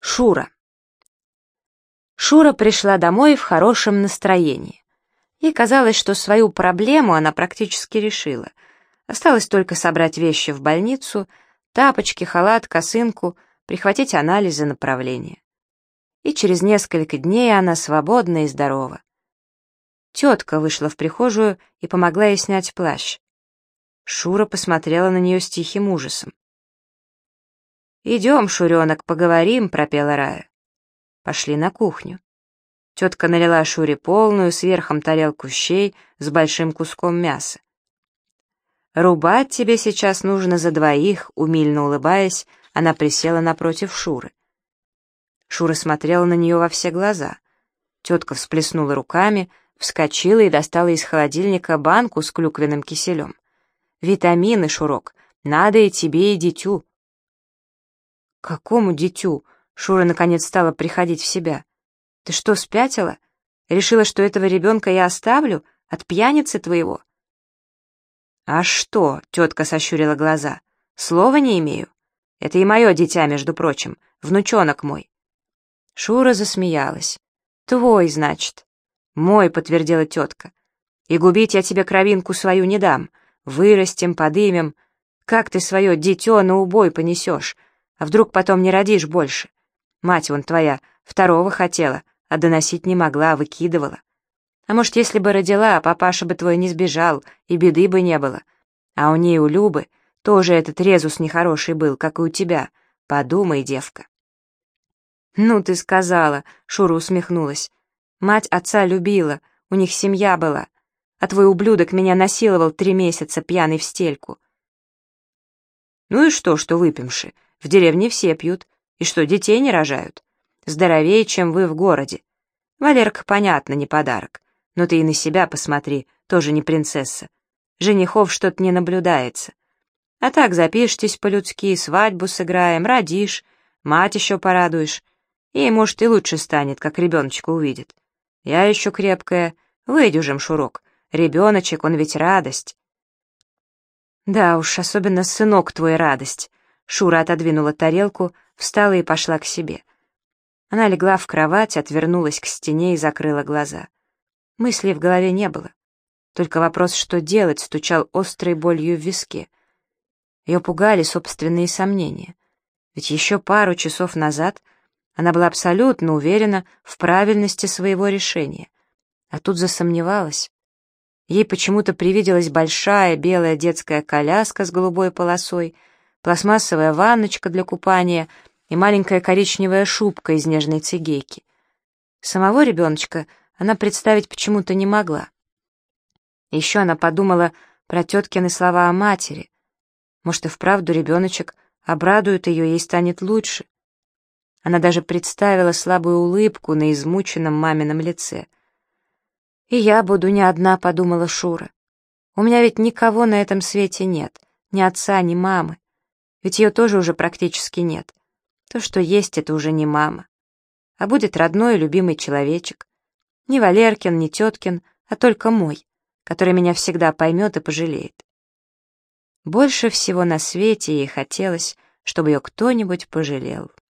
Шура. Шура пришла домой в хорошем настроении. Ей казалось, что свою проблему она практически решила. Осталось только собрать вещи в больницу, тапочки, халат, косынку, прихватить анализы направления. И через несколько дней она свободна и здорова. Тетка вышла в прихожую и помогла ей снять плащ. Шура посмотрела на нее с тихим ужасом. «Идем, Шуренок, поговорим», — пропела Рая. Пошли на кухню. Тетка налила Шуре полную, сверхом тарелку щей с большим куском мяса. «Рубать тебе сейчас нужно за двоих», — умильно улыбаясь, она присела напротив Шуры. Шура смотрела на нее во все глаза. Тетка всплеснула руками, вскочила и достала из холодильника банку с клюквенным киселем. «Витамины, Шурок, надо и тебе, и дитю», «Какому дитю?» Шура наконец стала приходить в себя. «Ты что, спятила? Решила, что этого ребенка я оставлю? От пьяницы твоего?» «А что?» — тетка сощурила глаза. «Слова не имею. Это и мое дитя, между прочим, внучонок мой». Шура засмеялась. «Твой, значит?» «Мой», — подтвердила тетка. «И губить я тебе кровинку свою не дам. Вырастем, подымем. Как ты свое дитё на убой понесешь? А вдруг потом не родишь больше? Мать вон твоя второго хотела, а доносить не могла, выкидывала. А может, если бы родила, папаша бы твой не сбежал, и беды бы не было. А у ней, у Любы, тоже этот резус нехороший был, как и у тебя. Подумай, девка. «Ну ты сказала», — Шура усмехнулась. «Мать отца любила, у них семья была, а твой ублюдок меня насиловал три месяца пьяный в стельку». «Ну и что, что выпьемши? В деревне все пьют. И что, детей не рожают? Здоровее, чем вы в городе. Валерка, понятно, не подарок. Но ты и на себя посмотри, тоже не принцесса. Женихов что-то не наблюдается. А так запишитесь по-людски, свадьбу сыграем, родишь, мать еще порадуешь. Ей, может, и лучше станет, как ребеночка увидит. Я еще крепкая, выйдюжим, Шурок. Ребеночек, он ведь радость. Да уж, особенно сынок твой радость. Шура отодвинула тарелку, встала и пошла к себе. Она легла в кровать, отвернулась к стене и закрыла глаза. Мыслей в голове не было. Только вопрос, что делать, стучал острой болью в виске. Ее пугали собственные сомнения. Ведь еще пару часов назад она была абсолютно уверена в правильности своего решения. А тут засомневалась. Ей почему-то привиделась большая белая детская коляска с голубой полосой — пластмассовая ванночка для купания и маленькая коричневая шубка из нежной цигейки. Самого ребеночка она представить почему-то не могла. Еще она подумала про теткины слова о матери. Может, и вправду ребеночек обрадует ее, ей станет лучше. Она даже представила слабую улыбку на измученном мамином лице. «И я буду не одна», — подумала Шура. «У меня ведь никого на этом свете нет, ни отца, ни мамы. Ведь ее тоже уже практически нет. То, что есть, это уже не мама. А будет родной и любимый человечек. Не Валеркин, не теткин, а только мой, который меня всегда поймет и пожалеет. Больше всего на свете ей хотелось, чтобы ее кто-нибудь пожалел.